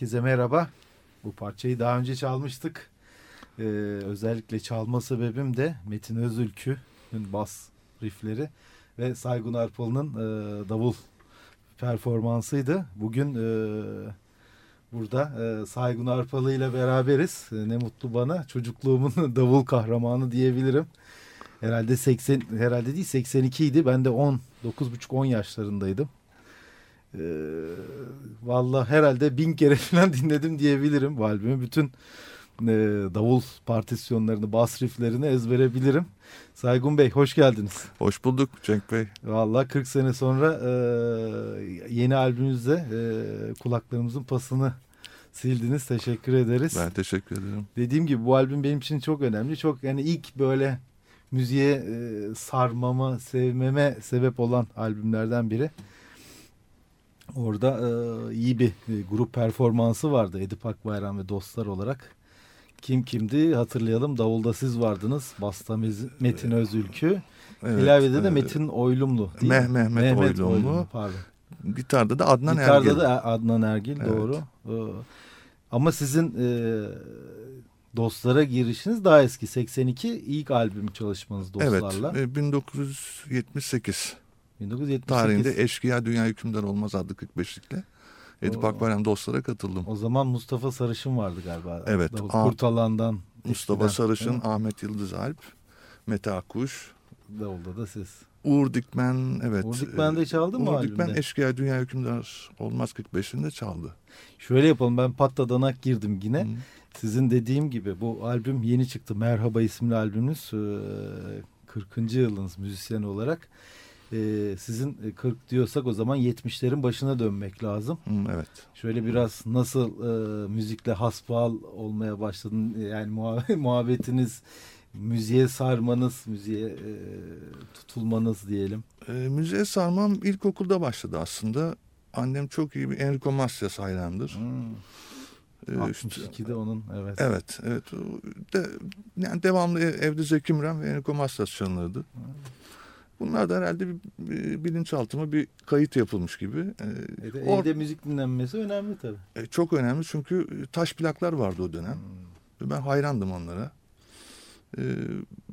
Herkese merhaba. Bu parçayı daha önce çalmıştık. Ee, özellikle çalma sebebim de Metin Özülkü'nün bas riffleri ve Saygun Arpalı'nın e, davul performansıydı. Bugün e, burada e, Saygun Arpalı ile beraberiz. E, ne mutlu bana. Çocukluğumun davul kahramanı diyebilirim. Herhalde 80 herhalde değil 82 idi. Ben de 10 9,5-10 yaşlarındaydım. Ee, Valla herhalde bin kere falan dinledim diyebilirim bu albümü. Bütün e, davul partisyonlarını, bas rifflerini ezbere bilirim. Saygun Bey hoş geldiniz. Hoş bulduk Cenk Bey. Valla 40 sene sonra e, yeni albümünüzde e, kulaklarımızın pasını sildiniz. Teşekkür ederiz. Ben teşekkür ederim. Dediğim gibi bu albüm benim için çok önemli. Çok yani ilk böyle müziğe e, sarmama, sevmeme sebep olan albümlerden biri. Orada e, iyi bir e, grup performansı vardı Edip Akbayram ve dostlar olarak. Kim kimdi hatırlayalım. Davulda siz vardınız. Basta Metin Özülkü. Evet, Klavyede de Metin Oylumlu değil Meh- mi? Mehmet Oylumlu. Pardon. Gitarda da Adnan Gitarda Ergil. da Adnan Ergil Evet. doğru. Ee, Ama sizin e, dostlara girişiniz daha eski. 82 ilk albüm çalışmanız Evet, dostlarla. e, 1978 1978. tarihinde Eşkıya Dünya Hükümdar Olmaz adlı 45'likle Edip. Akbayram dostlara katıldım. O zaman Mustafa Sarışın vardı galiba. Evet, Kurtalan'dan. Mustafa eskiden, Sarışın? Ahmet Yıldız Alp, Mete Akkuş, Davulda da siz. Uğur Dikmen, evet. Uğur Dikmen de çaldı mı Uğur Dikmen? Eşkıya Dünya Hükümdar Olmaz 45'inde çaldı. Şöyle yapalım ben patladanak girdim yine. Hı. Sizin dediğim gibi bu albüm yeni çıktı. Merhaba isimli albümünüz. e, 40. yılınız müzisyen olarak. E, Sizin e, 40 diyorsak o zaman 70'lerin başına dönmek lazım. Hı, evet. Şöyle biraz nasıl e, müzikle hasbihal olmaya başladın yani muha- muhabbetiniz müziğe sarmanız müziğe e, tutulmanız diyelim. E, müziğe sarmam ilkokulda başladı aslında. Annem çok iyi bir Enrico Macias hayrandır. E, işte- 62'de onun evet. evet, evet. De, yani devamlı ev- evde Zeki Müren ve Enrico Macias çalınırdı. Bunlar da herhalde bir, bir bilinçaltıma bir kayıt yapılmış gibi. E, E de or- evde müzik dinlenmesi önemli tabii. e, çok önemli çünkü taş plaklar vardı o dönem. Ve Ben hayrandım onlara. E,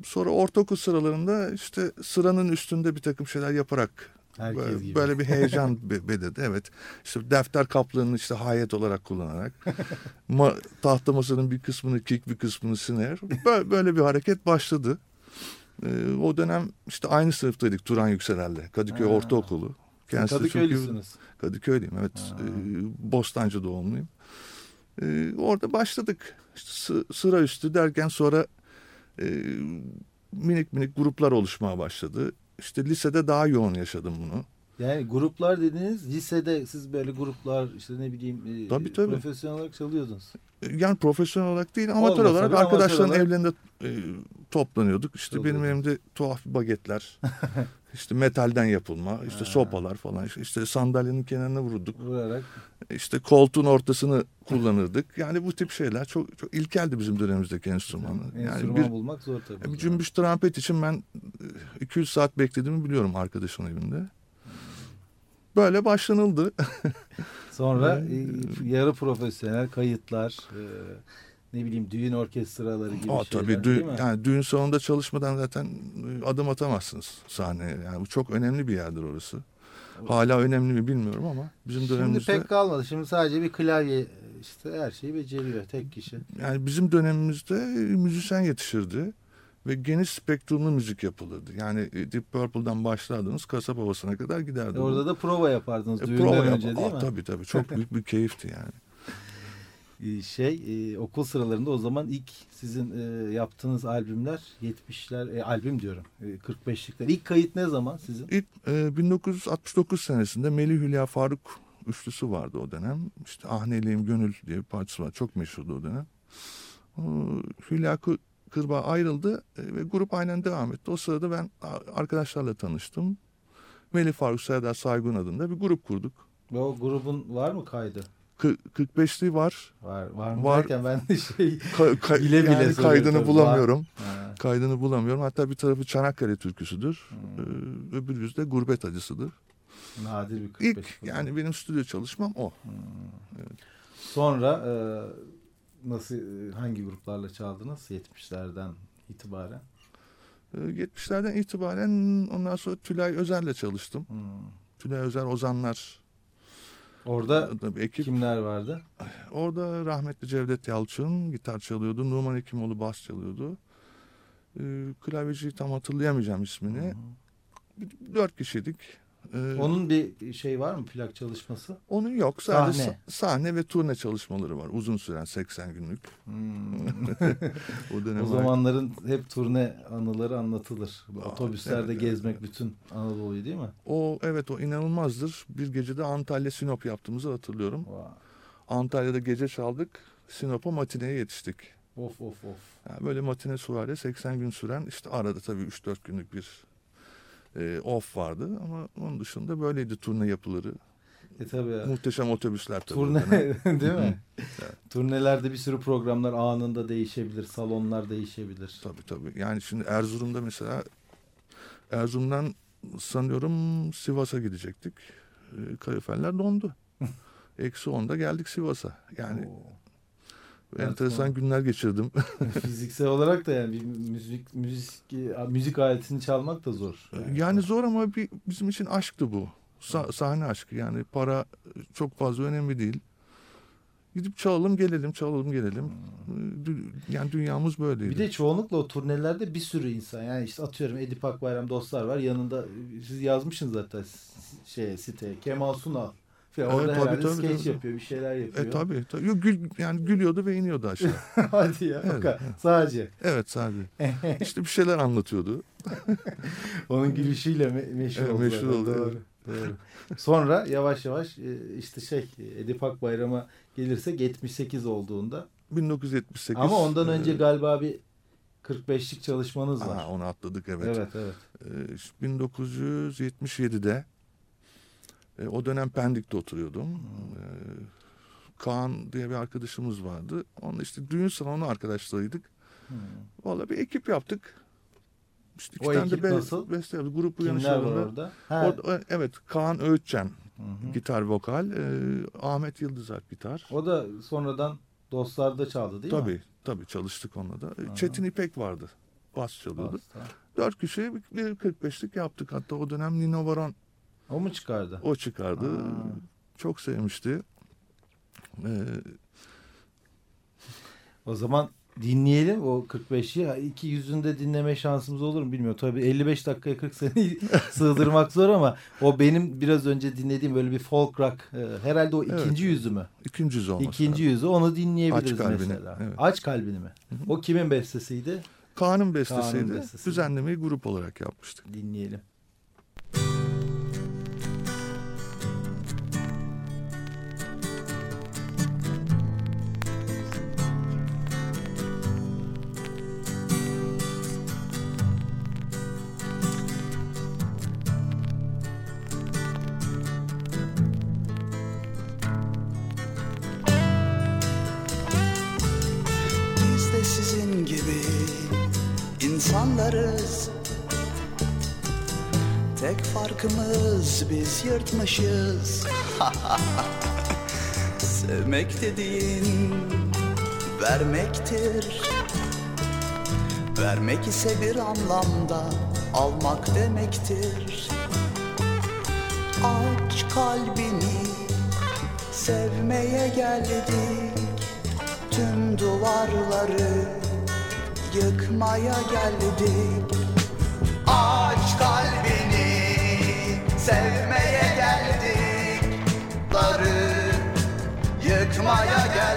sonra ortaokul sıralarında işte sıranın üstünde bir takım şeyler yaparak Herkes böyle, gibi. böyle bir heyecan be- belirdi. Evet. İşte defter kaplığını işte hayet olarak kullanarak ma tahta masanın bir kısmını kick bir kısmını siner. Böyle, böyle bir hareket başladı. Ee, o dönem işte aynı sınıftaydık Turan Yükseler'le. Kadıköy Ha. Ortaokulu. Kendisi Kadıköylüsünüz. Kadıköylüyüm evet. Ha. Ee, Bostancı doğumluyum. Ee, orada başladık. İşte sı- sıra üstü derken sonra e, minik minik gruplar oluşmaya başladı. İşte lisede daha yoğun yaşadım bunu. Yani gruplar dediğiniz lisede siz böyle gruplar işte ne bileyim e, Tabii, tabii. profesyonel olarak çalıyordunuz. Yani profesyonel olarak değil amatör Olmasa olarak arkadaşların olarak- evlerinde e, toplanıyorduk. İşte benim elimde tuhaf bagetler, işte metalden yapılma, işte Ha. sopalar falan. İşte- sandalyenin kenarına vururduk. Vurarak İşte koltuğun ortasını kullanırdık. Yani bu tip şeyler çok çok ilkeldi bizim dönemimizdeki enstrümanlar. Yani enstrüman bir, bulmak zor tabii. bir cümbüş trompet için ben 200 saat beklediğimi biliyorum arkadaşın evinde. Böyle başlanıldı. Sonra Ee, e, yarı profesyonel kayıtlar, e, ne bileyim düğün orkestraları gibi Aa, şeyler tabii mi? yani düğün salonunda çalışmadan zaten e, adım atamazsınız sahneye. Yani bu çok önemli bir yerdir orası. Hala önemli mi bilmiyorum ama bizim Şimdi dönemimizde pek kalmadı. Şimdi sadece bir klavye işte her şeyi beceriyor tek kişi. yani bizim dönemimizde müzisyen yetişirdi ve geniş spektrumlu müzik yapılırdı. Yani e, Deep Purple'dan başlardınız kasap havasına kadar giderdi. E orada da prova yapardınız E, düğünden prova önce yap- değil Aa, mi? Tabii tabii çok büyük bir keyifti yani. E, Şey e, okul sıralarında o zaman ilk sizin e, yaptığınız albümler 70'ler e, albüm diyorum e, 45'likler. İlk kayıt ne zaman sizin? İlk e, 1969 senesinde Melih Hülya Faruk üçlüsü vardı o dönem. İşte Ahneliyim Gönül diye bir parçası var. Çok meşhurdu o dönem. O, Hülya Kı- Kırbağ ayrıldı e, ve grup aynen devam etti. O sırada ben arkadaşlarla tanıştım. Melih Faruk Serdar Saygun adında bir grup kurduk. Ve o grubun var mı kaydı? Kı- 45'li var. Var, var mı Var. derken ben de şey Ka- ka- Bile bile yani kaydını bulamıyorum. Ha, Kaydını bulamıyorum. Hatta bir tarafı Çanakkale türküsüdür. hmm, Ee, öbür yüzü de gurbet acısıdır. nadir bir 45. İlk yani benim stüdyo çalışmam o. Hmm. Sonra e, nasıl e, hangi gruplarla çaldınız 70'lerden itibaren? Ee, 70'lerden itibaren ondan sonra Tülay Özer'le çalıştım. Hmm. Tülay Özer Ozanlar Orada bir ekip. kimler vardı? Orada rahmetli Cevdet Yalçın gitar çalıyordu. Numan Hekimoğlu bas çalıyordu. Klavyeciyi tam hatırlayamayacağım ismini. Hı Dört kişiydik. Ee. Onun bir şey var mı plak çalışması? onun yok. Sadece Sahne. sahne. ve turne çalışmaları var. Uzun süren 80 günlük. Hmm. O dönem o zamanların hep turne anıları anlatılır. Aa, Otobüslerde evet, gezmek evet. bütün Anadolu'yu değil mi? O evet o inanılmazdır. Bir gecede Antalya Sinop yaptığımızı hatırlıyorum. Vay. Antalya'da gece çaldık. Sinop'a matineye yetiştik. Of of of. Yani böyle matine suvari 80 gün süren işte arada tabii 3-4 günlük bir e, off vardı ama onun dışında böyleydi turne yapıları. E tabii ya. Muhteşem otobüsler tabii. Turne değil mi? Evet. Turnelerde bir sürü programlar anında değişebilir. Salonlar değişebilir. Tabii tabii. Yani şimdi Erzurum'da mesela Erzurum'dan sanıyorum Sivas'a gidecektik. E, kaloriferler dondu. Eksi 10'da geldik Sivas'a. Yani Oo. Enteresan Evet, günler geçirdim. Fiziksel olarak da yani bir müzik müzik müzik aletini çalmak da zor. Yani zor ama bir, bizim için aşktı bu. Sa- sahne aşkı yani para çok fazla önemli değil. Gidip çalalım gelelim çalalım gelelim. Dü- Yani dünyamız böyleydi. Bir de çoğunlukla o turnelerde bir sürü insan yani işte atıyorum Edip Akbayram dostlar var yanında siz yazmışsınız zaten şeye siteye Kemal Sunal falan. Evet, orada tabii, herhalde tabii, skeç tabii. yapıyor bir şeyler yapıyor. e tabii, tabii. Yok, gül, yani gülüyordu ve iniyordu aşağı. Hadi ya Evet, kadar. sadece. evet sadece. İşte bir şeyler anlatıyordu. Onun gülüşüyle me- meşhur Evet, oldu. meşhur oldu, Doğru. Doğru. Sonra yavaş yavaş e, işte şey Edip Akbayram'a gelirsek 78 olduğunda 1978. ama ondan e, önce galiba bir 45'lik çalışmanız var. Aa, onu atladık evet. evet evet. Ee, işte 1977'de e, o dönem Pendik'te oturuyordum. Ee, Kaan diye bir arkadaşımız vardı. Onunla işte düğün salonu arkadaşlarıydık. Hmm. Valla bir ekip yaptık. İşte iki O tane ekip de be- nasıl? beste yaptık. Grup uyanışlarında. orada? Ha, Orada, evet Kaan Öğütçen hı hı. gitar vokal. e, Ahmet Yıldızak gitar. O da sonradan dostlarda çaldı değil mi? tabii tabii çalıştık onunla da. Aha. Çetin İpek vardı. Bas çalıyordu. Basta. Dört kişi bir 45'lik yaptık. Hatta o dönem Nino Varan O mu çıkardı? o çıkardı. Aa. Çok sevmişti. Ee, O zaman dinleyelim o 45'i. İki yüzünde dinleme şansımız olur mu bilmiyorum. Tabii 55 dakikaya 40 seneyi sığdırmak zor ama o benim biraz önce dinlediğim böyle bir folk rock. e, herhalde o Evet. ikinci yüzü mü? ikinci yüzü olması İkinci lazım. yüzü onu dinleyebiliriz Aç kalbini, mesela. evet. Aç kalbini mi? Hı hı. O kimin bestesiydi? Kaan'ın bestesiydi. Kaan'ın bestesi. Düzenlemeyi grup olarak yapmıştık. Dinleyelim. Biz yırtmışız Sevmek dediğin vermektir. Vermek ise bir anlamda almak demektir. Aç kalbini sevmeye geldik. Tüm duvarları yıkmaya geldik. Aç kalbini sevmeye yıkmaya geldik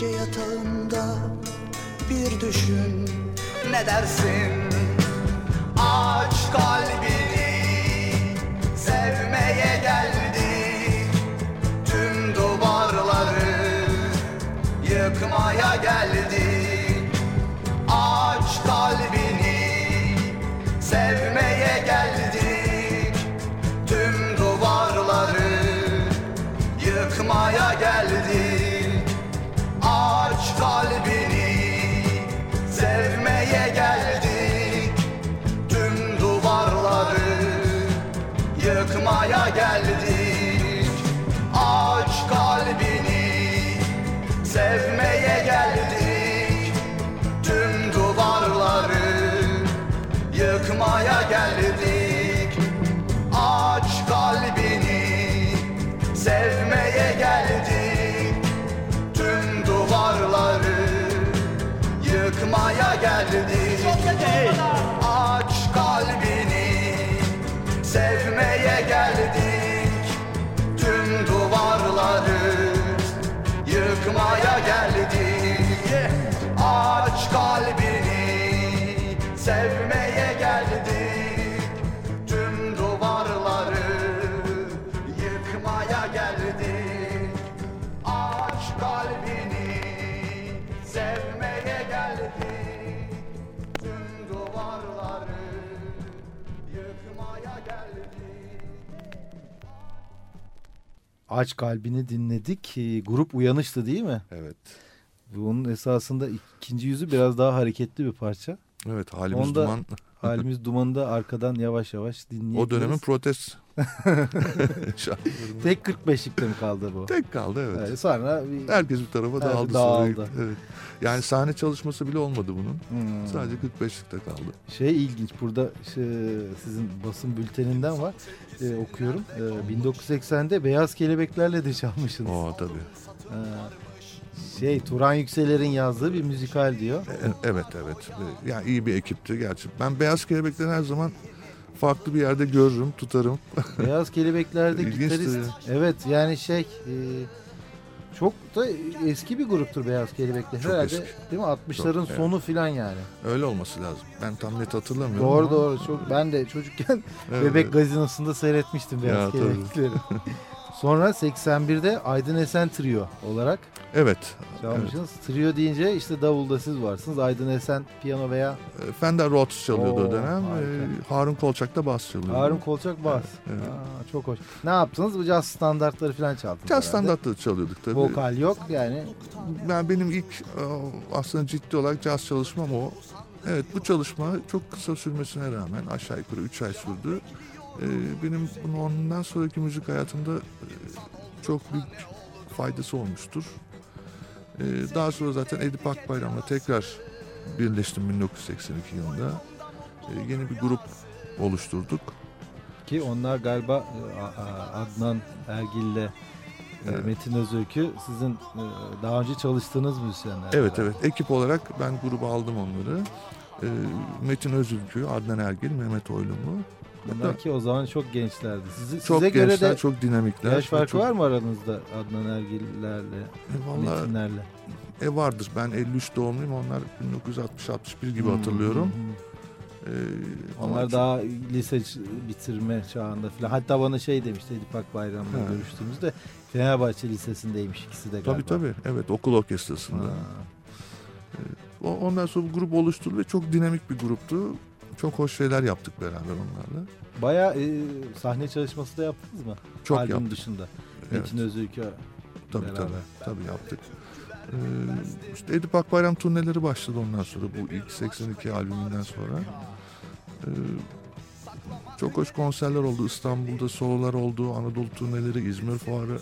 Gece yatağında bir düşün ne dersin? Aç kalbini sevmeye geldik. Tüm duvarları yıkmaya geldik. Aç kalbini sevmeye Aç kalbini dinledik. Ee, grup uyanıştı değil mi? Evet. Bunun esasında ikinci yüzü biraz daha hareketli bir parça. Evet halimiz Onda- duman. Halimiz dumanında arkadan yavaş yavaş dinleyebiliriz. O dönemin protest. Tek 45'likte mi kaldı bu? Tek kaldı evet. Yani sonra bir... Herkes bir tarafa Evet, dağıldı. dağıldı. Evet. Yani sahne çalışması bile olmadı bunun. Hmm. Sadece 45'likte kaldı. Şey ilginç burada şey, sizin basın bülteninden var Ee, okuyorum. Ee, 1980'de Beyaz Kelebeklerle de çalmışsınız. Oo tabii. Ee, şey Turan Yükseler'in yazdığı bir müzikal diyor. E- Evet evet. Yani iyi bir ekipti gerçi. Ben Beyaz Kelebekleri her zaman farklı bir yerde görürüm, tutarım. Beyaz Kelebekler'de İlginçtir gitarist. Evet yani şey e, çok da eski bir gruptur Beyaz Kelebekler. Çok Herhalde eski. değil mi? 60'ların Çok, evet. sonu filan yani. Öyle olması lazım. Ben tam net hatırlamıyorum. Doğru ama- doğru. Çok ben de çocukken Evet, Bebek evet. gazinosunda seyretmiştim Beyaz Ya, tabii. Kelebekleri. Sonra 81'de Aydın Esen Trio olarak Evet. çalmışsınız. Trio deyince işte davulda siz varsınız. Aydın Esen piyano veya evet. Fender Rhodes çalıyordu Oo, o dönem. harika. Ee, Harun Kolçak da bas çalıyordu. Harun Kolçak bas. Evet. Aa, çok hoş. Ne yaptınız? Bu caz standartları falan çaldınız Caz standartları çalıyorduk tabii. Vokal yok yani. Ben benim ilk e, aslında ciddi olarak caz çalışmam o. Evet bu çalışma çok kısa sürmesine rağmen aşağı yukarı 3 ay sürdü. Ee, benim bunun ondan sonraki müzik hayatımda e, çok büyük faydası olmuştur. Ee, daha sonra zaten Edip Akbayram'la tekrar birleştim 1982 yılında. Ee, yeni bir grup oluşturduk. Ki onlar galiba e, Adnan Ergil'le e, Evet. Metin Özöykü sizin daha önce çalıştığınız müzisyenler. Evet evet ekip olarak ben gruba aldım onları. Ee, Metin Özülkü, Adnan Ergil, Mehmet Oylumu. Bunlar ki o zaman çok gençlerdi. Sizi, Çok size göre gençler, de çok dinamikler. yaş farkı çok, var mı aranızda Adnan Ergil'lerle, E, Vallahi Metinlerle? E vardır. Ben 53 doğumluyum. Onlar 1960-61 gibi hatırlıyorum. Hı hı. Ee, Onlar çok- daha lise bitirme çağında falan. Hatta bana şey demişti Edip Akbayram'la Ha. görüştüğümüzde Fenerbahçe Lisesi'ndeymiş ikisi de galiba. Tabii tabii. Evet okul orkestrasında. Ha. Ondan sonra bu grup oluşturuldu ve çok dinamik bir gruptu. Çok hoş şeyler yaptık beraber onlarla. Bayağı e, sahne çalışması da yaptınız mı? Çok Albüm yaptık. dışında. Evet. Metin Özülkü Tabii beraber. tabii. Tabii yaptık. Ee, işte Edip Akbayram turneleri başladı ondan sonra bu ilk 82 albümünden sonra. Ee, çok hoş konserler oldu. İstanbul'da sololar oldu. Anadolu turneleri, İzmir fuarı.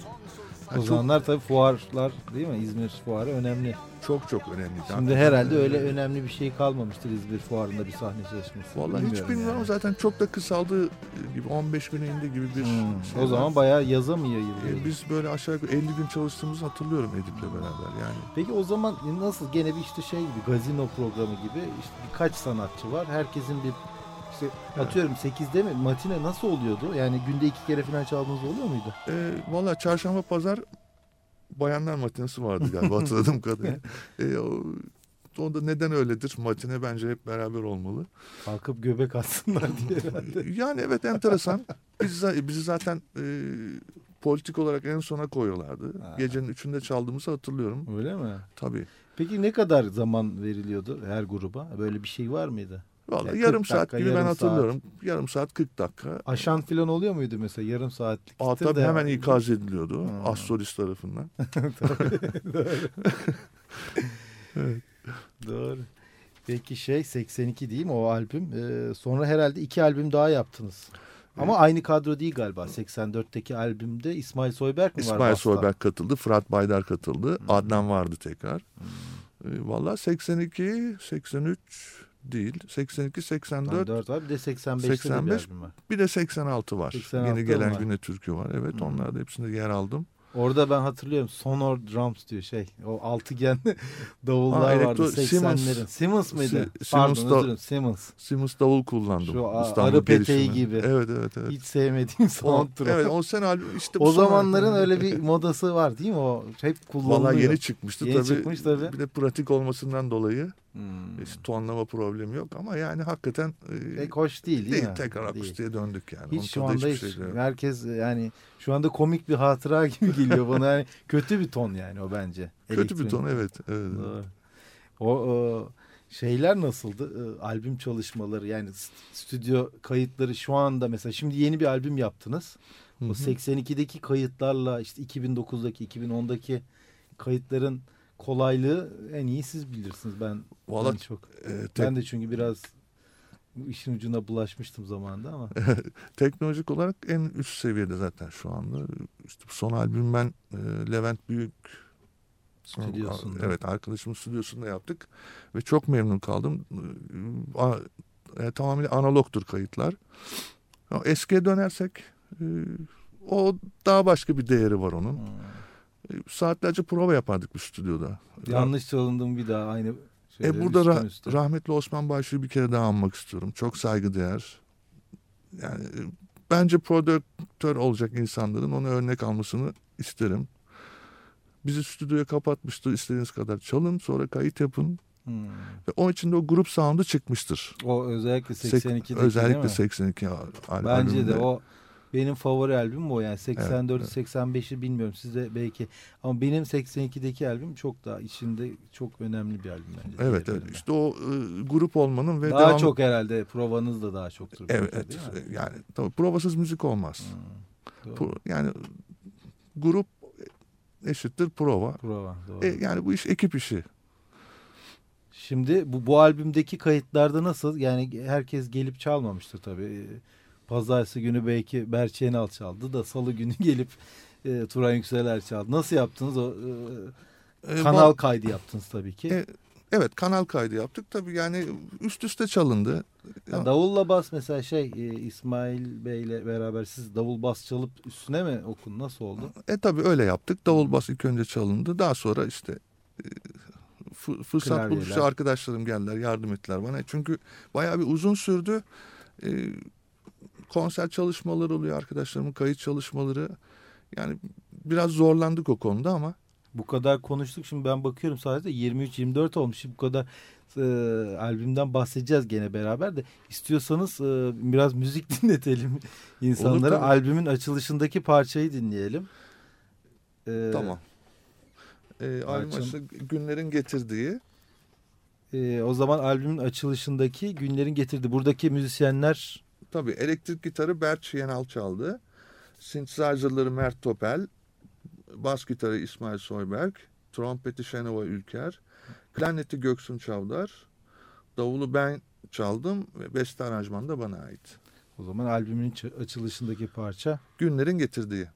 O çok, zamanlar tabii fuarlar değil mi? İzmir fuarı önemli. çok çok önemli. Şimdi herhalde öyle önemli bir şey kalmamıştır İzmir fuarında bir sahne çalışması. Vallahi hiç Bilmiyorum yani. zaten çok da kısaldı gibi 15 güne indi gibi bir Hmm, şey O zaman var. bayağı yaza mı yayılıyor? Ee, biz böyle aşağı yukarı 50 gün çalıştığımızı hatırlıyorum Edip'le beraber yani. Peki o zaman nasıl gene bir işte şey gibi gazino programı gibi işte birkaç sanatçı var. Herkesin bir işte atıyorum 8'de mi matine nasıl oluyordu? Yani günde iki kere falan çaldığınız oluyor muydu? Ee, Valla çarşamba pazar bayanlar matinesi vardı galiba hatırladığım kadarıyla. Ee, o, onda neden öyledir? Matine bence hep beraber olmalı. Kalkıp göbek atsınlar diye herhalde. Yani evet enteresan. Biz, bizi zaten e, politik olarak en sona koyuyorlardı. Ha. Gecenin üçünde çaldığımızı hatırlıyorum. Öyle mi? Tabii. Peki ne kadar zaman veriliyordu her gruba? Böyle bir şey var mıydı? Vallahi Yani yarım 40 saat dakika, gibi ben yarım hatırlıyorum. Yarım saat 40 dakika. Aşan falan oluyor muydu mesela yarım saatlik? Aa, tabii de- hemen ikaz ediliyordu. Ha. Az solist tarafından. Doğru. Peki şey 82 değil mi o albüm? Ee, sonra herhalde iki albüm daha yaptınız. Ama aynı kadro değil galiba. 84'teki albümde İsmail Soyberk mi var? İsmail? Soyberk katıldı. Fırat Baydar katıldı. Hmm. Adnan vardı tekrar. Ee, Valla 82, 83 değil. 82, 84 4 var. Bir de 85'te de bir 85 albüm var. bir de 86 var. 86 Yeni gelen var. Güne Türkü var. Evet Hmm. onlarda hepsinde yer aldım. Orada ben hatırlıyorum Sonor Drums diyor şey. O altıgen davullar Ha, vardı elektro- 80'lerin. Simmons mıydı? Si- Pardon Simmons da- özür dilerim Simmons. Simmons davul kullandım. Şu İstanbul arı peteği gibi. Evet evet evet. Hiç sevmediğim O, sound drum. evet o sene albüm işte o zamanların albüm. öyle bir modası var değil mi? O hep kullanılıyor. Vallahi yeni çıkmıştı Yeni tabii. çıkmış tabii. Bir de pratik olmasından dolayı Hmm. işte tonlama problemi yok ama yani hakikaten e, Pek hoş değil değil, değil, mi? tekrar akustiğe döndük yani. Onun Hiç şu tadı anda hiç. şey yok. herkes yani şu anda komik bir hatıra gibi geliyor bana. Yani kötü bir ton yani o bence. Kötü bir Elektronik. ton evet. evet. Doğru. O e, şeyler nasıldı? E, albüm çalışmaları yani st- stüdyo kayıtları şu anda mesela şimdi yeni bir albüm yaptınız. Hı O hı. 82'deki kayıtlarla işte 2009'daki 2010'daki kayıtların kolaylığı en iyi siz bilirsiniz. Ben, Vallahi ben çok e, tek- ben de çünkü biraz işin ucuna bulaşmıştım zamanında ama. teknolojik olarak en üst seviyede zaten şu anda. İşte son albüm ben e, Levent Büyük Stüdyosunda. Evet arkadaşımın stüdyosunda yaptık ve çok memnun kaldım. E, a- e, tamamıyla analogtur kayıtlar. Eskiye dönersek e, o daha başka bir değeri var onun. Hmm. E, saatlerce prova yapardık bu stüdyoda. Yanlış çalındım bir daha aynı E şeyleri burada üstten ra- üste. rahmetli Osman Başlı'yı bir kere daha anmak istiyorum. Çok saygıdeğer. Yani e, bence prodüktör olacak insanların onu örnek almasını isterim. Bizi stüdyoya kapatmıştı. İstediğiniz kadar çalın sonra kayıt yapın. Hmm. Ve onun içinde o grup sound'u çıkmıştır. O özellikle Sek- 82'deki özellikle değil mi? 82 al- Bence de albümünde. o benim favori albümüm o yani 84'ü evet. 85'i bilmiyorum size belki ama benim 82'deki albüm çok daha içinde çok önemli bir albüm bence. Evet evet işte o e, grup olmanın ve daha devam... çok herhalde provanız da daha çoktur. Evet mi? yani tabii provasız müzik olmaz. Hmm. Pro- yani grup eşittir prova. Prova doğru. E, yani bu iş ekip işi. Şimdi bu, bu albümdeki kayıtlarda nasıl? Yani herkes gelip çalmamıştır tabii. Ee, Pazartesi günü belki Berçe Yenal çaldı da salı günü gelip e, Turan Yükseler çaldı. Nasıl yaptınız o e, E, kanal va- kaydı yaptınız tabii ki. E, evet kanal kaydı yaptık. Tabii yani üst üste çalındı. Ya davulla bas mesela şey e, İsmail Bey'le beraber siz davul bas çalıp üstüne mi okun? Nasıl oldu? E tabii öyle yaptık. Davul bas ilk önce çalındı. Daha sonra işte e, fı- fırsat Klavyeler. buldukça arkadaşlarım geldiler yardım ettiler bana. Çünkü bayağı bir uzun sürdü. E, konser çalışmaları oluyor arkadaşlarımın kayıt çalışmaları. Yani biraz zorlandık o konuda ama bu kadar konuştuk. Şimdi ben bakıyorum sadece 23-24 olmuş. Bu kadar e, albümden bahsedeceğiz gene beraber de. İstiyorsanız e, biraz müzik dinletelim insanlara. Olur, Albümün açılışındaki parçayı dinleyelim. E, tamam. E, albüm günlerin getirdiği. E, o zaman albümün açılışındaki günlerin getirdiği. Buradaki müzisyenler... Tabii elektrik gitarı Berç Yenal çaldı. Synthesizer'ları Mert Topel, bas gitarı İsmail Soyberg, trompeti Şenova Ülker, klarneti Göksun Çavdar, davulu ben çaldım ve beste aranjmanı da bana ait. O zaman albümün açılışındaki parça? Günlerin getirdiği.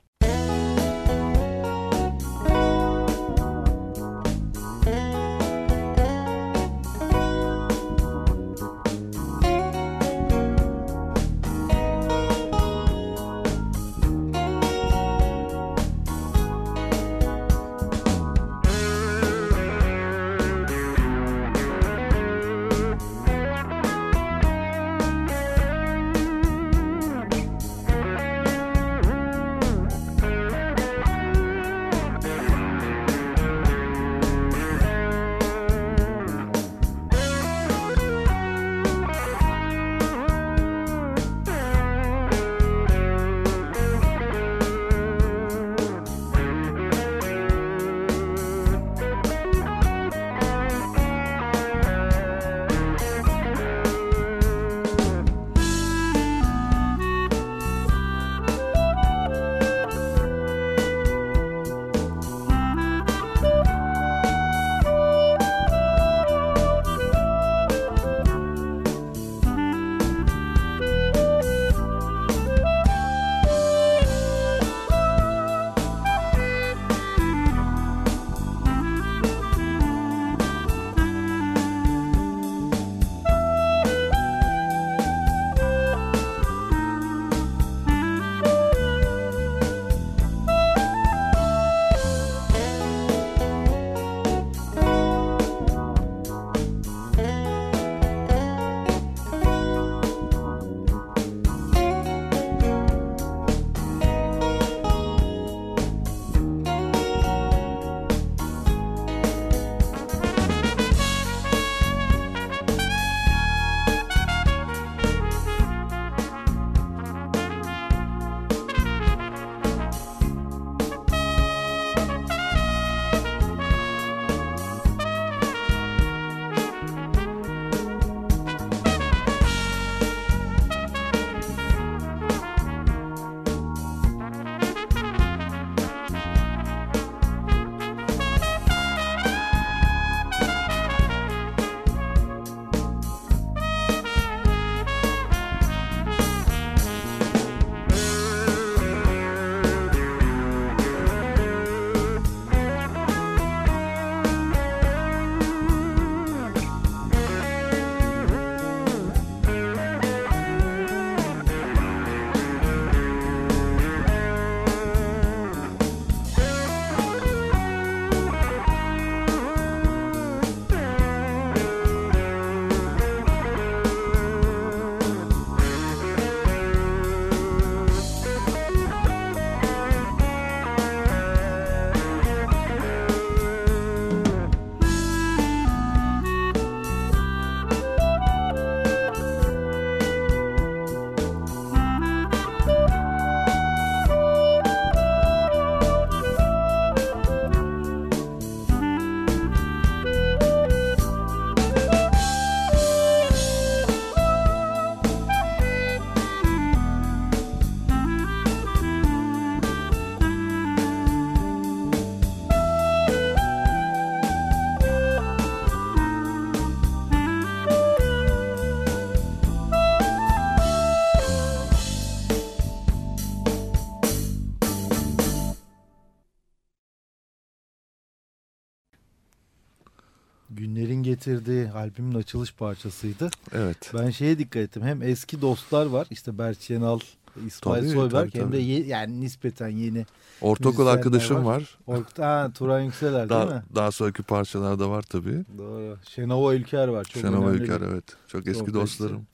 Getirdiği albümün açılış parçasıydı. Evet. Ben şeye dikkat ettim. Hem eski dostlar var. İşte Berç Yenal, İsmail tabii, Soyberg tabii, hem de ye, yani nispeten yeni Ortaokul arkadaşım var. var. Orta, ha, Turan Yükseler değil mi? Daha sonraki parçalarda var tabii. Doğru. Şenova Ülker var. Çok Şenova Ülker evet. Çok eski dostlarım.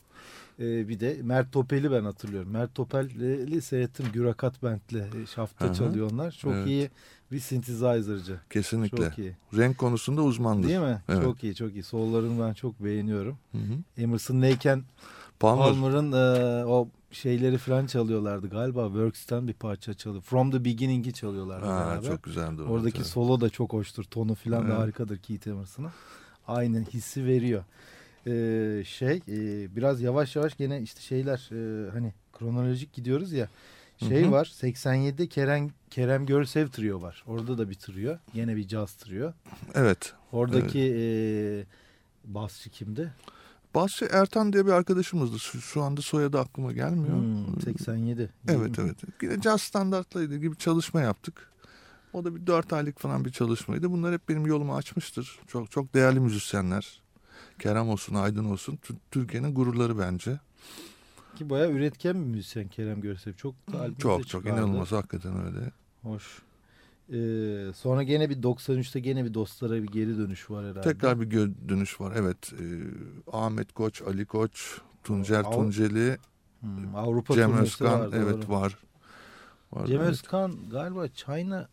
Ee, bir de Mert Topel'i ben hatırlıyorum. Mert Topel'i seyrettim. Gürakat Bent'le Şaft'ta çalıyor onlar. Çok evet. iyi Bir synthesizer'cı. Kesinlikle. Çok iyi. Renk konusunda uzmandır. Değil mi? Evet. Çok iyi çok iyi. Sollarını ben çok beğeniyorum. Hı hı. Emerson Lake'en Palmer. Palmer'ın e, o şeyleri falan çalıyorlardı galiba. Works'ten bir parça çalıyor. From the Beginning'i çalıyorlardı Ha, beraber. çok güzeldir. o, Oradaki evet. solo da çok hoştur. Tonu falan da Evet. harikadır Keith Emerson'ın. Aynen hissi veriyor. Ee, şey e, biraz yavaş yavaş gene işte şeyler e, hani kronolojik gidiyoruz ya. Şey Hı hı. var 87'de Kerem Kerem Görsev trio var. Orada da bir trio. Yine bir jazz trio. Evet. Oradaki e, basçı kimdi? Basçı Ertan diye bir arkadaşımızdı. Şu, şu anda soyadı aklıma gelmiyor. Hmm, 87. Evet evet. Yine caz standartlarıyla gibi çalışma yaptık. O da bir dört aylık falan bir çalışmaydı. Bunlar hep benim yolumu açmıştır. Çok çok değerli müzisyenler. Kerem olsun, Aydın olsun. Tü- Türkiye'nin gururları bence. Ki bayağı üretken bir müzisyen Kerem Görsev. Çok da Çok çok çıkardı. inanılmaz hakikaten öyle. Hoş. Ee, sonra gene bir 93'te gene bir dostlara bir geri dönüş var herhalde. Tekrar bir dönüş var. Evet. e, Ahmet Koç, Ali Koç, Tuncer Av- Tunceli, Hmm, Avrupa Cem Özkan. vardı, evet doğru. var. var Cem evet. Özkan galiba China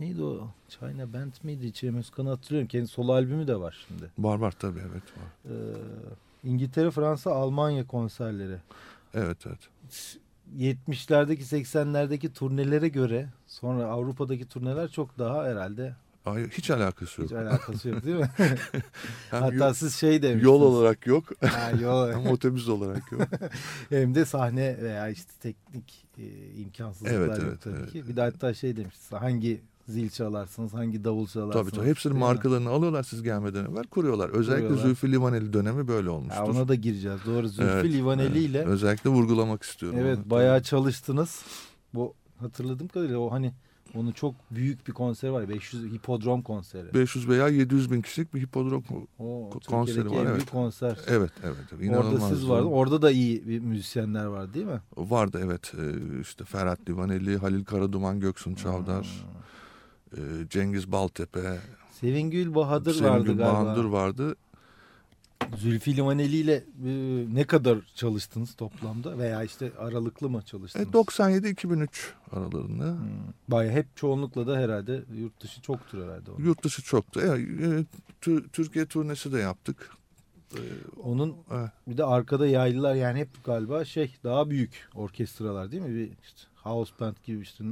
neydi o? China Band miydi? Cem Özkan'ı hatırlıyorum. Kendi solo albümü de var şimdi. Var var tabii evet var. Ee, İngiltere, Fransa, Almanya konserleri. Evet evet. 70'lerdeki 80'lerdeki turnelere göre sonra Avrupa'daki turneler çok daha herhalde Ay, hiç alakası yok. hiç alakası yok değil mi? Hatta yol, siz şey demiştiniz. yol olarak yok. Ha, yol. hem otobüs olarak yok. Hem de sahne veya işte teknik e, imkansızlıklar Evet, yok evet, tabii evet. ki. Bir de hatta şey demiştiniz. Hangi zil çalarsınız, hangi davul çalarsınız. Tabii tabii. Hepsinin mi? markalarını alıyorlar siz gelmeden evvel kuruyorlar. Özellikle Kuruyorlar. Zülfü Livaneli dönemi böyle olmuştur. Ya ona da gireceğiz. Doğru. Zülfü Evet, Livaneli ile evet. Özellikle vurgulamak istiyorum. evet onu. bayağı çalıştınız. Bu hatırladığım kadarıyla o hani onun çok büyük bir konseri var. 500 hipodrom konseri. 500 veya 700 bin kişilik bir hipodrom. O ko- konseri Türkiye'deki var, en evet. büyük konser. Evet evet. Orada İnanılmaz siz vardı. Orada da iyi bir müzisyenler var değil mi? Vardı evet. Ee, işte Ferhat Livaneli, Halil Karaduman, Göksun Çavdar, Hmm. E, Cengiz Baltepe, Sevingül Bahadır Sevgül vardı galiba. Bahadır vardı. Zülfü Livaneli ile e, ne kadar çalıştınız toplamda veya işte aralıklı mı çalıştınız? E, 97-2003 aralarında. Hmm. Bayağı hep çoğunlukla da herhalde yurt dışı çoktur herhalde. Onun. Yurt dışı çoktu. E, e, Tü- Türkiye turnesi de yaptık. E, Onun e, bir de arkada yaylılar yani hep galiba şey daha büyük orkestralar değil mi? Bir işte house band gibi işte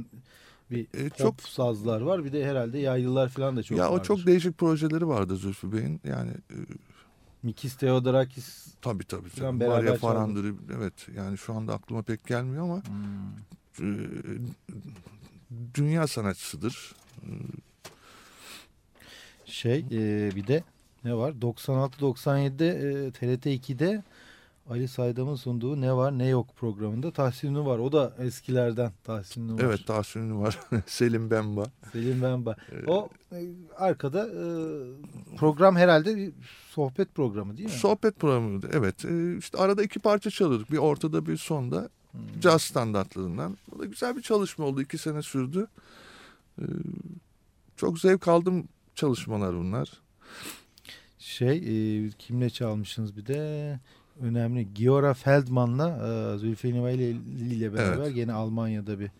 bir E, pop çok- sazlar var. Bir de herhalde yaylılar falan da çok ya o vardır. çok değişik projeleri vardı Zülfü Bey'in. Yani e, Mikis Theodorakis tabii tabii. Tabii. Maria. Farandır'ı evet yani şu anda aklıma pek gelmiyor ama hmm. e, dünya sanatçısıdır. şey e, bir de ne var? 96-97'de e, TRT 2'de Ali Saydam'ın sunduğu Ne Var Ne Yok programında Tahsin var. O da eskilerden Tahsin var. Evet Tahsin var. Selim Bemba. Selim Bemba. O e, arkada e, program herhalde bir sohbet programı değil mi? Sohbet programıydı. Evet. E, işte arada iki parça çalıyorduk. Bir ortada bir sonda. Hmm. Caz standartlarından. O da güzel bir çalışma oldu. İki sene sürdü. E, çok zevk aldım çalışmalar bunlar. Şey e, kimle çalmışsınız bir de önemli Giora Feldman'la e, Zülfü Livaneli ile beraber Evet. gene Almanya'da bir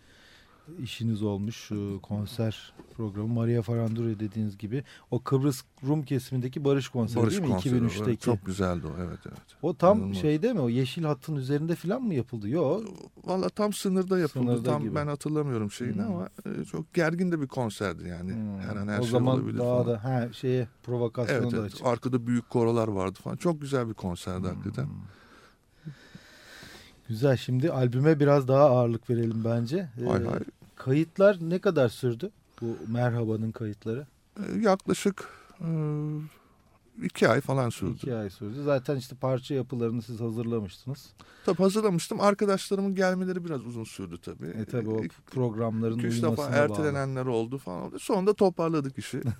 işiniz olmuş şu konser programı Maria Farandure dediğiniz gibi o Kıbrıs Rum kesimindeki barış konseri Barış değil mi konseri. 2003'teki Çok güzeldi o. Evet evet. o tam İnanılmaz. şeyde mi o yeşil hattın üzerinde falan mı yapıldı yok Valla tam sınırda yapıldı. Sınırda tam gibi. ben hatırlamıyorum şeyini Hmm. ama e, çok gergin de bir konserdi yani. Her an her o şey zaman olabilir daha falan. da ha, şeye provokasyona Evet, da evet. açık. Arkada büyük korolar vardı falan. Çok güzel bir konserdi hakikaten. Güzel şimdi albüme biraz daha ağırlık verelim bence. Ee, Hay hay. Kayıtlar ne kadar sürdü? Bu Merhaba'nın kayıtları. E, yaklaşık e, iki ay falan sürdü. İki ay sürdü. Zaten işte parça yapılarını siz hazırlamıştınız. Tabii hazırlamıştım. Arkadaşlarımın gelmeleri biraz uzun sürdü tabii. E tabi o İlk- programların üç uyumasına defa bağlı. ertelenenler oldu falan. oldu. Sonunda toparladık işi.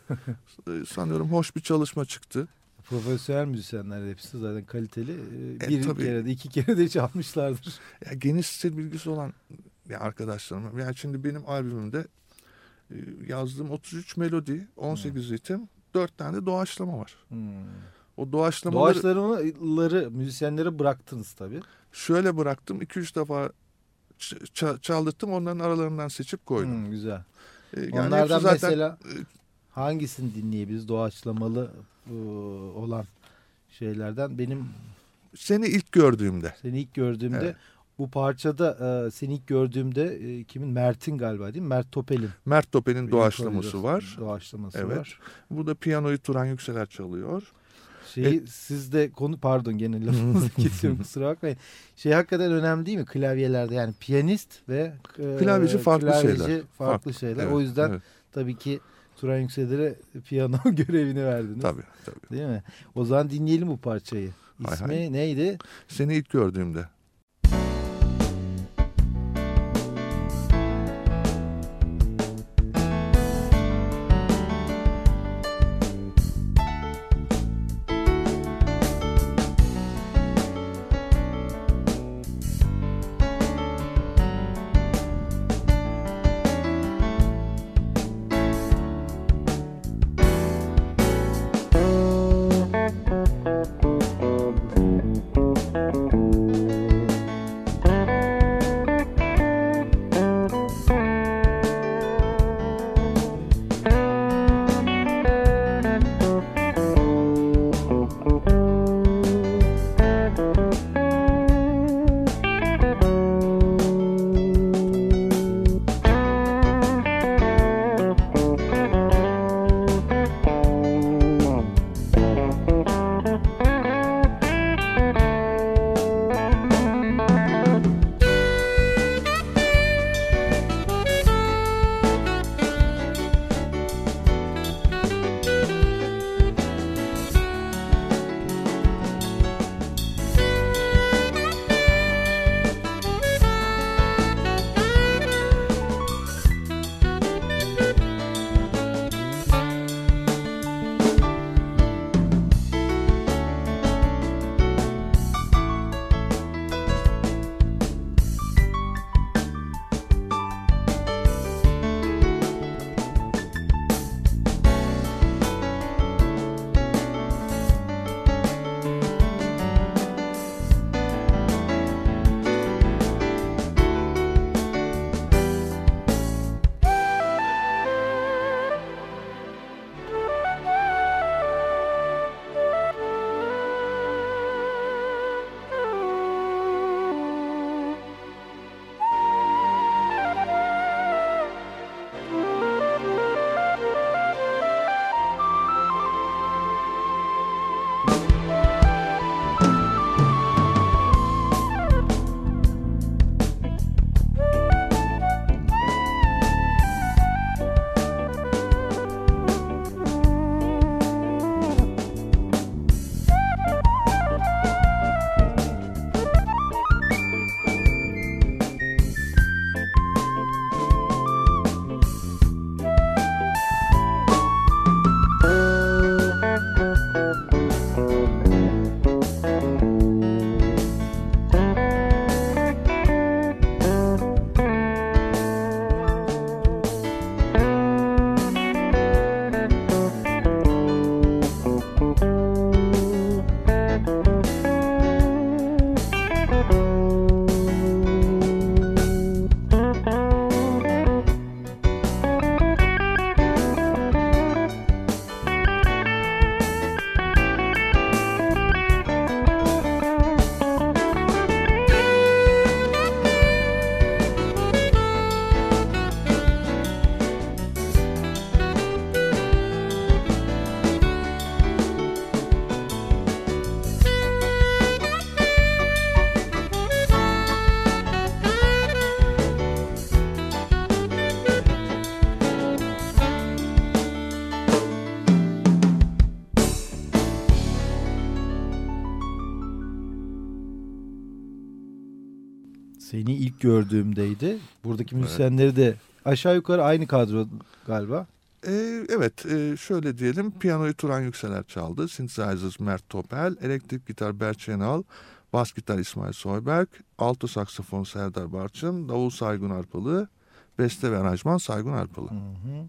E, Sanıyorum hoş bir çalışma çıktı. Profesyonel müzisyenler hepsi zaten kaliteli. Ee, E, Bir tabii. kere de iki kere de çalmışlardır. Ya geniş stil bilgisi olan ya arkadaşlarım. Yani şimdi benim albümümde e, yazdığım 33 melodi, 18 ritim, 4 tane de doğaçlama var. Hmm. O doğaçlamaları Doğaçlamaları müzisyenlere bıraktınız tabii. şöyle bıraktım. 2-3 defa çaldırttım. Onların aralarından seçip koydum. Hmm, güzel. E, yani Onlardan zaten mesela hangisini dinleyebiliriz doğaçlamalı e, olan şeylerden? Benim seni ilk gördüğümde. seni ilk gördüğümde Evet. bu parçada e, seni ilk gördüğümde e, kimin? Mert'in galiba değil mi? Mert Topel'in. Mert Topel'in doğaçlaması var. Doğaçlaması Evet. var. Burada piyanoyu Turan Yükseler çalıyor. Şeyi siz de konu pardon gene lafınızı kesiyorum kusura bakmayın. Şey hakikaten önemli değil mi klavyelerde yani piyanist ve e, Klavyeci farklı klavyeci şeyler. farklı Farklı, şeyler. Evet, o yüzden evet. tabii ki Turan Yükseler'e piyano görevini verdiniz. Tabii tabii. Değil mi? O zaman dinleyelim bu parçayı. Hay İsmi hay. neydi? Seni ilk gördüğümde. İlk gördüğümdeydi. Buradaki müzisyenleri de aşağı yukarı aynı kadro galiba. Ee, evet e, şöyle diyelim piyanoyu Turan Yükseler çaldı. Synthesizers Mert Topel, elektrik gitar Berç Yenal, bas gitar İsmail Soyberg, alto saksafon Serdar Barçın, davul Saygun Arpalı, beste ve aranjman Saygun Arpalı. Hı hı.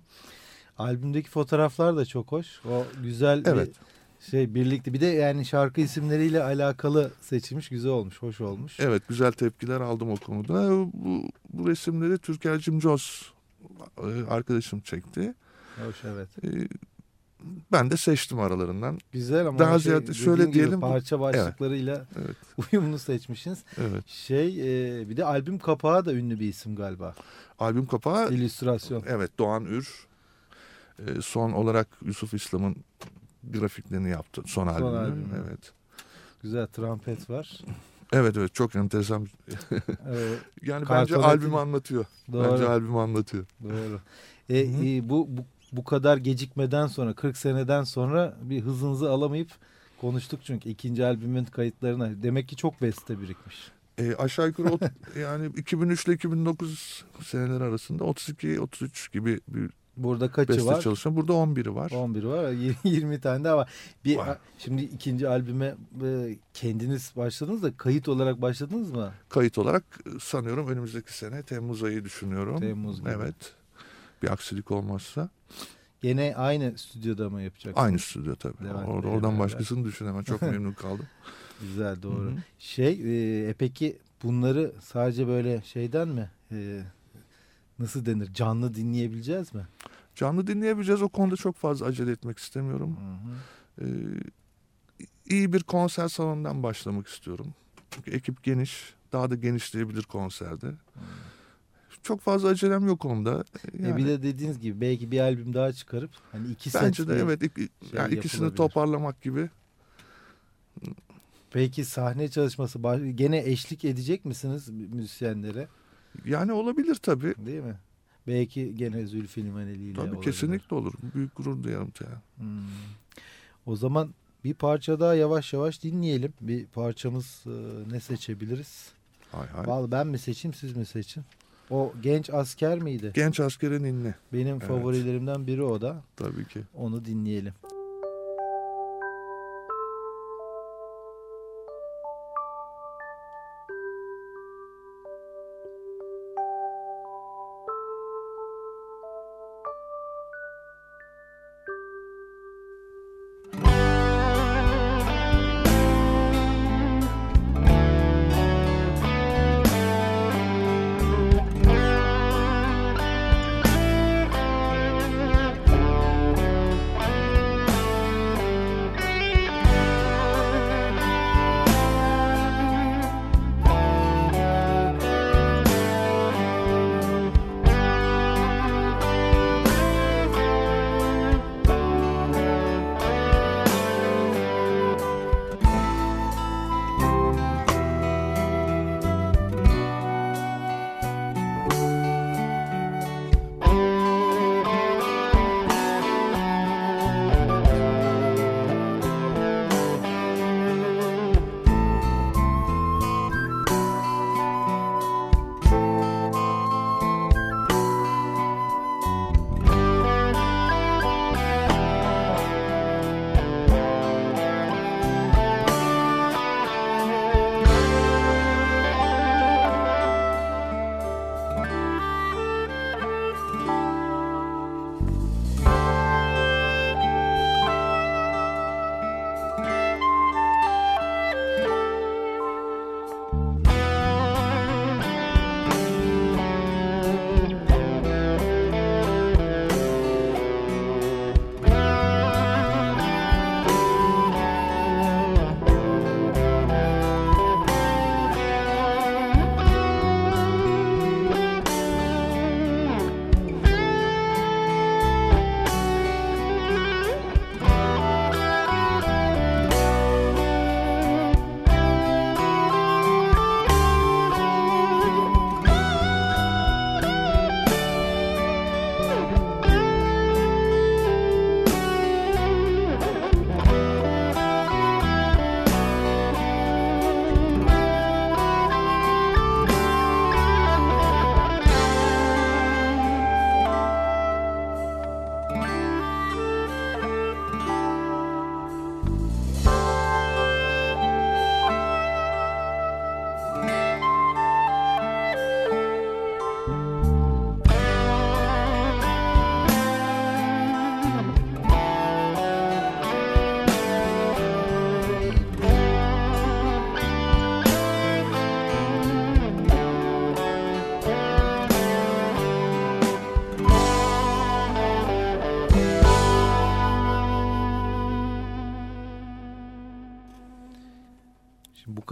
Albümdeki fotoğraflar da çok hoş. O güzel Evet. bir şey birlikte. Bir de yani şarkı isimleriyle alakalı seçilmiş. Güzel olmuş, hoş olmuş. Evet güzel tepkiler aldım o konuda. Bu, bu resimleri Türker Cimcoz e, arkadaşım çekti. Hoş evet. E, ben de seçtim aralarından. Güzel ama Daha şey, ziyade şöyle gibi diyelim, parça başlıklarıyla Evet. uyumlu seçmişsiniz. Evet. Şey e, bir de albüm kapağı da ünlü bir isim galiba. Albüm kapağı İllüstrasyon. evet Doğan Ür. E, son olarak Yusuf İslam'ın grafiklerini yaptı. Son, albümü. albümü. Evet. Güzel trompet var. Evet evet çok enteresan. Evet, Yani Kartonet- bence albümü anlatıyor. doğru. Bence albümü anlatıyor. Doğru. E, e, bu, bu bu kadar gecikmeden sonra 40 seneden sonra bir hızınızı alamayıp konuştuk çünkü ikinci albümün kayıtlarına. Demek ki çok beste birikmiş. E, aşağı yukarı ot- yani 2003 ile 2009 seneler arasında 32-33 gibi bir Burada kaçı beste var? çalışan. Burada 11'i var. 11 var. 20 tane daha var. Bir Var. şimdi ikinci albüme e, kendiniz başladınız da kayıt olarak başladınız mı? Kayıt olarak e, sanıyorum önümüzdeki sene Temmuz ayı düşünüyorum. Temmuz gibi. Evet. Bir aksilik olmazsa. Gene aynı stüdyoda mı yapacaksınız? Aynı stüdyo tabii. Levent Or- oradan beraber. başkasını düşünemem. Çok memnun kaldım. Güzel doğru. Hı hı. Şey e, e, peki bunları sadece böyle şeyden mi e, nasıl denir canlı dinleyebileceğiz mi? Canlı dinleyebileceğiz. O konuda çok fazla acele etmek istemiyorum. Hı hı. Ee, iyi bir konser salonundan başlamak istiyorum. Çünkü ekip geniş. Daha da genişleyebilir konserde. Çok fazla acelem yok onda. E Yani bir de dediğiniz gibi belki bir albüm daha çıkarıp hani iki bence de evet iki- şey yani ikisini toparlamak gibi. Peki sahne çalışması gene eşlik edecek misiniz müzisyenlere? Yani olabilir tabii. Değil mi? Belki gene Zülfü Livaneli ile Tabii olabilir. kesinlikle olur. Büyük gurur duyarım ya. Hmm. O zaman bir parça daha yavaş yavaş dinleyelim. Bir parçamız e, ne seçebiliriz? Hay hay. Vallahi ben mi seçeyim siz mi seçin? O genç asker miydi? Genç askerin inne Benim Evet. favorilerimden biri o da. tabii ki. Onu dinleyelim.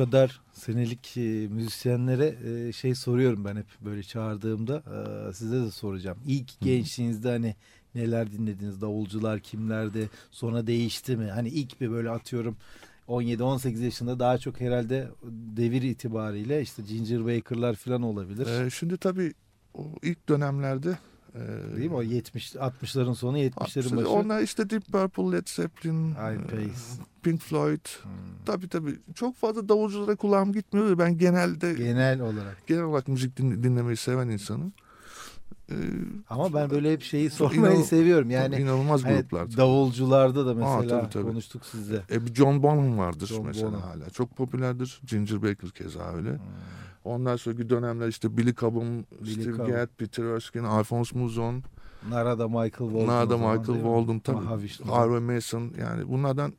Kadar senelik e, müzisyenlere e, şey soruyorum ben hep böyle çağırdığımda e, size de soracağım. İlk gençliğinizde hani neler dinlediniz? Davulcular kimlerdi? Sonra değişti mi? Hani ilk bir böyle atıyorum 17-18 yaşında daha çok herhalde devir itibariyle işte Ginger Baker'lar falan olabilir. Ee, şimdi tabii o ilk dönemlerde e, Değil mi? O 70 60'ların sonu 70'lerin başı. Onlar işte Deep Purple, Led Zeppelin, e. Pink Floyd. Hmm. Tabii tabii. Çok fazla davulculara kulağım gitmiyor. Ben genelde Genel olarak. genel olarak müzik din- dinlemeyi seven insanım. Ee, Ama ben böyle hep şeyi sormayı inan- seviyorum. yani, inanılmaz hani gruplardı. davulcularda da mesela tabii, tabii. konuştuk sizle. E, bir John Bonham vardır John mesela Bonham. hala. Çok popülerdir. Ginger Baker keza öyle. Hmm. Ondan sonraki dönemler işte Billy Cobham, Billy Steve Cobham. Gadd, Peter Erskine, Alphonse Mouzon, Narada Michael Walden. Zaman Michael? Walden tabii. Harvey Mason yani bunlardan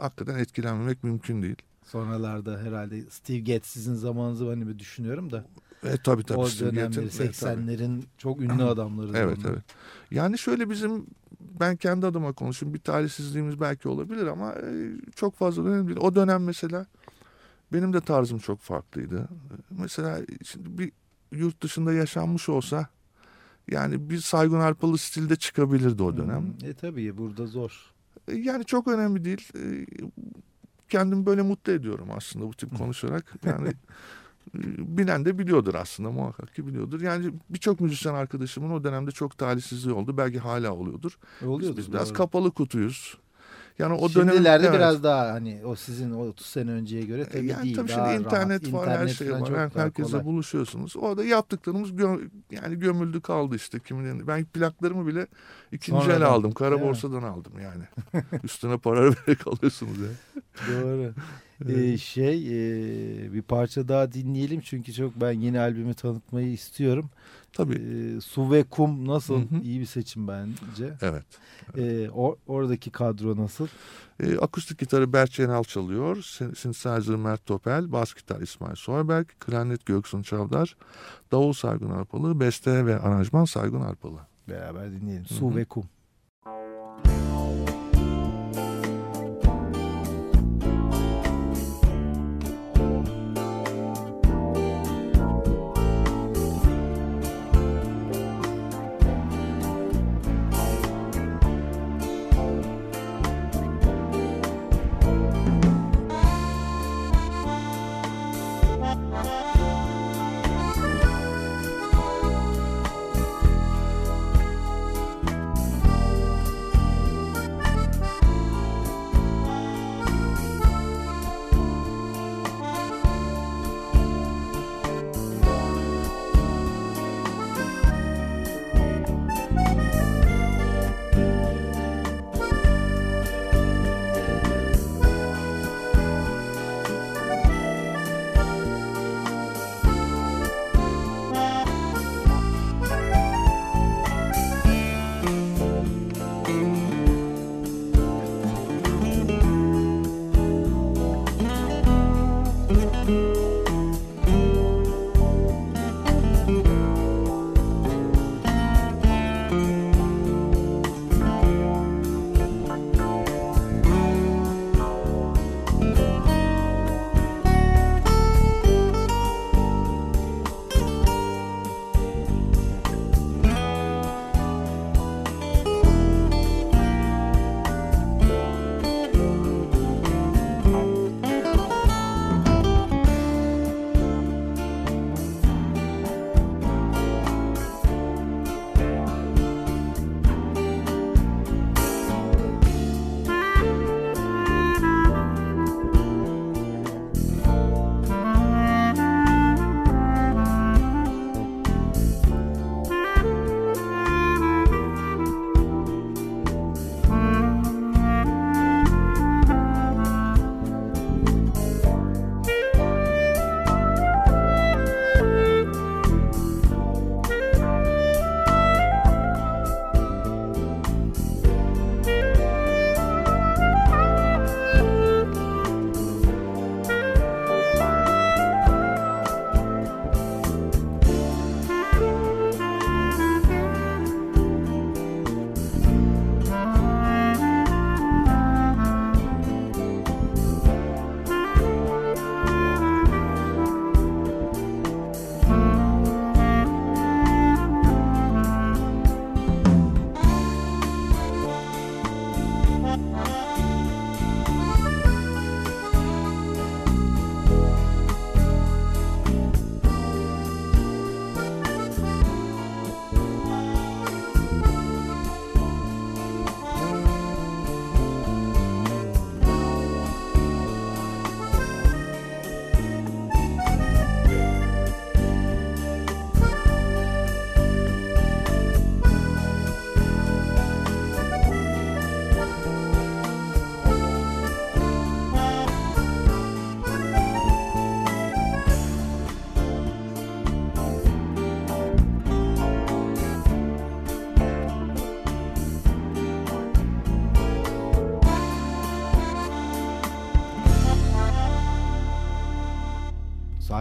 hakikaten etkilenmemek mümkün değil. Sonralarda herhalde Steve Getz sizin zamanınızı hani bir düşünüyorum da. E tabii tabii. o dönemleri Gadd'in- e, tabii. 80'lerin çok ünlü adamları. Evet onlar. evet. Yani şöyle bizim ben kendi adıma konuşayım. Bir talihsizliğimiz belki olabilir ama e, çok fazla önemli değil. O dönem mesela benim de tarzım çok farklıydı. Mesela şimdi bir yurt dışında yaşanmış olsa yani bir Saygun Arpalı stilde çıkabilirdi o dönem. Hmm, E tabii burada zor. E, Yani çok önemli değil. E, Kendimi böyle mutlu ediyorum aslında bu tip konuşarak. Yani e, bilen de biliyordur aslında muhakkak ki biliyordur. Yani birçok müzisyen arkadaşımın o dönemde çok talihsizliği oldu. Belki hala oluyordur. E, Oluyordu. Biz, biz biraz kapalı kutuyuz. Yani o dönem Şimdilerde evet. biraz daha hani o sizin o 30 sene önceye göre tabii yani değil. tabii daha şimdi internet rahat. var, her İnternet şey falan var. Her- daha herkesle kolay. buluşuyorsunuz. Orada yaptıklarımız gö- yani gömüldü kaldı işte. Kimin ben plaklarımı bile ikinci el Sonradan, aldım. Kara borsadan aldım yani. Üstüne para vererek alıyorsunuz ya. Doğru. Ee, şey e, bir parça daha dinleyelim çünkü çok ben yeni albümü tanıtmayı istiyorum. Tabii. Ee, Su ve Kum nasıl? Hı hı. İyi bir seçim bence. Evet. Ee, or- oradaki kadro nasıl? E, akustik gitarı Berç Yenal çalıyor. Synthesizer Mert Topel. Bas gitar İsmail Soyberg. Klarnet Göksun Çavdar. Davul Saygun Arpalı. Beste ve aranjman Saygun Arpalı. Beraber dinleyelim. Hı Su hı. ve Kum.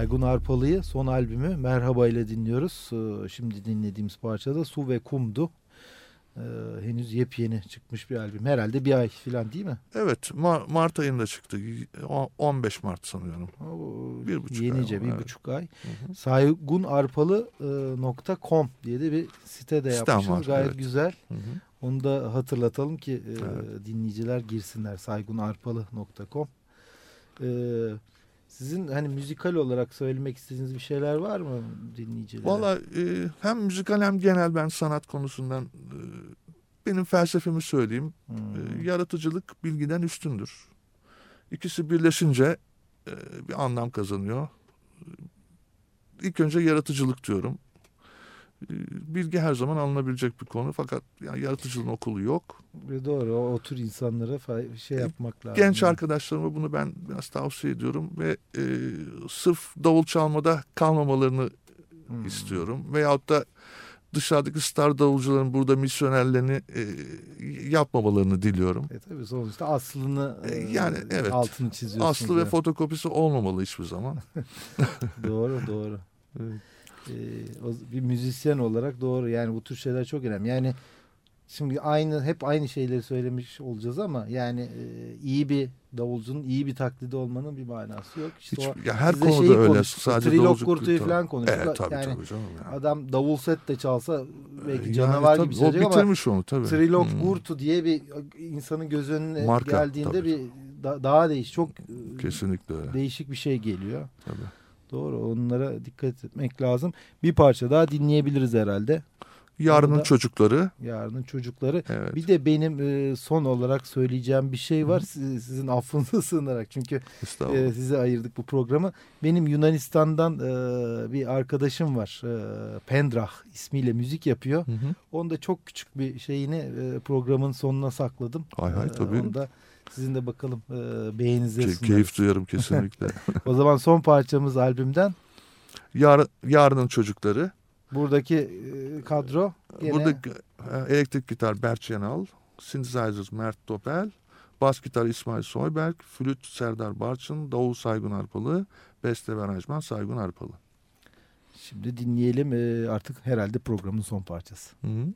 Saygun Arpalı'yı son albümü Merhaba ile dinliyoruz. Ee, şimdi dinlediğimiz parçada Su ve Kum'du. Ee, henüz yepyeni çıkmış bir albüm. Herhalde bir ay falan değil mi? Evet Mar- Mart ayında çıktı. O- 15 Mart sanıyorum. Oo, Bir buçuk Yenice ay bir ama, evet. buçuk ay. Saygunarpalı.com diye de bir site de yapmışız. var, Gayet evet. güzel. Hı hı. Onu da hatırlatalım ki e, Evet. dinleyiciler girsinler saygunarpalı.com. Ee, sizin hani müzikal olarak söylemek istediğiniz bir şeyler var mı dinleyicilere? Valla e, hem müzikal hem genel ben sanat konusundan e, benim felsefemi söyleyeyim. Hmm. E, yaratıcılık bilgiden üstündür. İkisi birleşince e, bir anlam kazanıyor. İlk önce yaratıcılık diyorum. E, bilgi her zaman alınabilecek bir konu fakat yani yaratıcılığın okulu yok. Doğru o, o tür insanlara şey yapmak lazım. E, Genç arkadaşlarıma bunu ben biraz tavsiye ediyorum ve e, sırf davul çalmada kalmamalarını Hmm. istiyorum. Veyahut da dışarıdaki star davulcuların burada misyonerlerini e, yapmamalarını diliyorum. E tabii sonuçta aslını E, e, yani evet. altını çiziyorsunuz. Aslı ve fotokopisi olmamalı hiçbir zaman. Doğru doğru. Evet. Ee, bir müzisyen olarak doğru yani bu tür şeyler çok önemli. Yani şimdi aynı hep aynı şeyleri söylemiş olacağız ama yani e, iyi bir davulcunun iyi bir taklidi olmanın bir manası yok. İşte Hiç, o, ya her konuda şeyi öyle. konuştuk, Sadece davulculuk kurtuyu falan konuştuk. Evet tabii yani tabii canım. Ya. adam davul set de çalsa belki Yani canavar tabii, gibi çalacak ama bitirmiş onu tabii. Trilok Hmm. Gurtu diye bir insanın göz önüne Marka, geldiğinde tabii. bir da- daha değişik çok Kesinlikle öyle. değişik bir şey geliyor. Tabii. Doğru onlara dikkat etmek lazım. Bir parça daha dinleyebiliriz herhalde. Yarının çocukları. Yarının çocukları. Evet. Bir de benim e, son olarak söyleyeceğim bir şey var. Siz- Sizin affınıza sığınarak. Çünkü e, size ayırdık bu programı. Benim Yunanistan'dan e, bir arkadaşım var. E, Pendrah ismiyle müzik yapıyor. Hı hı. Onu da çok küçük bir şeyini e, programın sonuna sakladım. Hay hay E, tabii. Onu da sizin de bakalım e, beğeninize Ke- keyif duyarım kesinlikle. O zaman son parçamız albümden. Yar, yarının çocukları. Buradaki e, kadro gene Burada e, elektrik gitar Berç Yanal, synthesizer Mert Topel, bas gitar İsmail Soyberg, flüt Serdar Barçın, davul Saygun Arpalı, beste ve aranjman Saygun Arpalı. şimdi dinleyelim e, artık herhalde programın son parçası. Hı hı.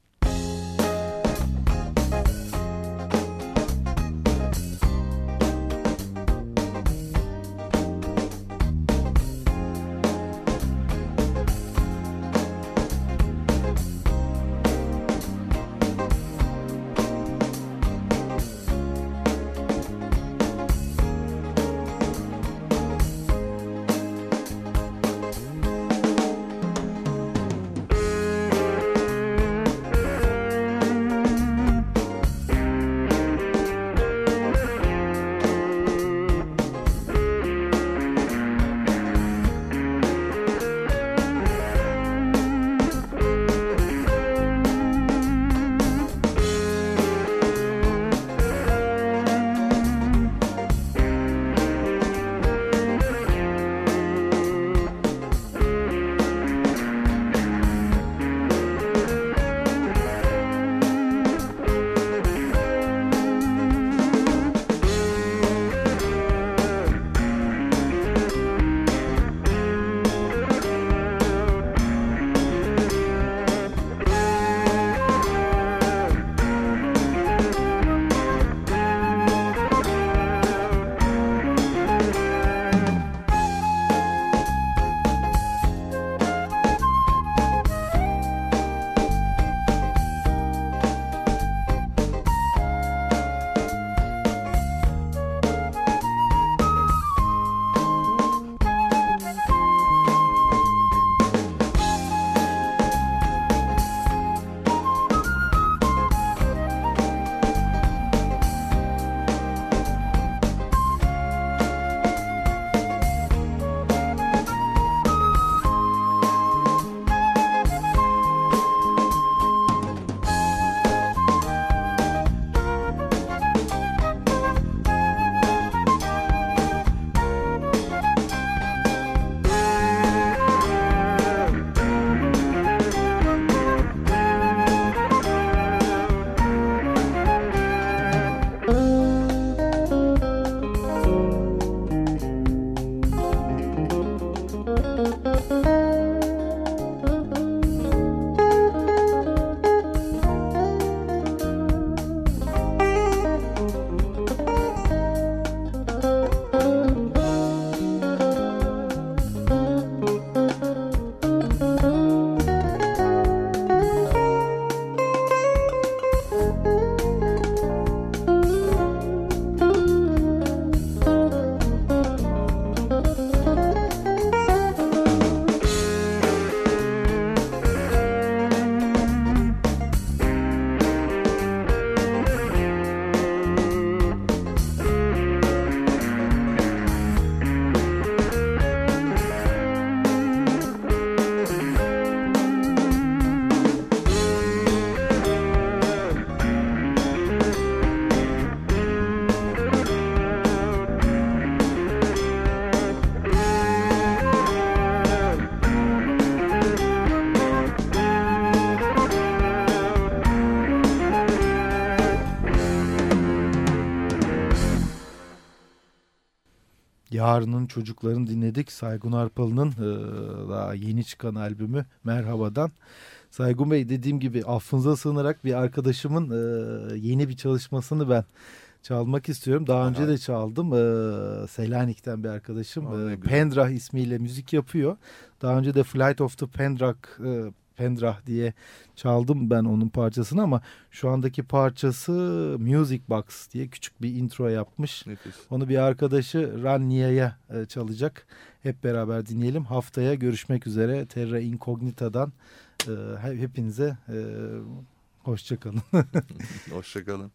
Yarının Çocukların dinledik. Saygun Arpalı'nın e, daha yeni çıkan albümü Merhaba'dan. Saygun Bey dediğim gibi affınıza sığınarak bir arkadaşımın e, yeni bir çalışmasını ben çalmak istiyorum. Daha Aha. önce de çaldım. E, Selanik'ten bir arkadaşım. E, Pendrah ismiyle müzik yapıyor. Daha önce de Flight of the Pendrah e, Pendrah diye çaldım ben onun parçasını ama şu andaki parçası Music Box diye küçük bir intro yapmış. Nefis. Onu bir arkadaşı Rannia'ya e, çalacak. Hep beraber dinleyelim. Haftaya görüşmek üzere. Terra Incognita'dan e, hepinize e, hoşçakalın. hoşçakalın.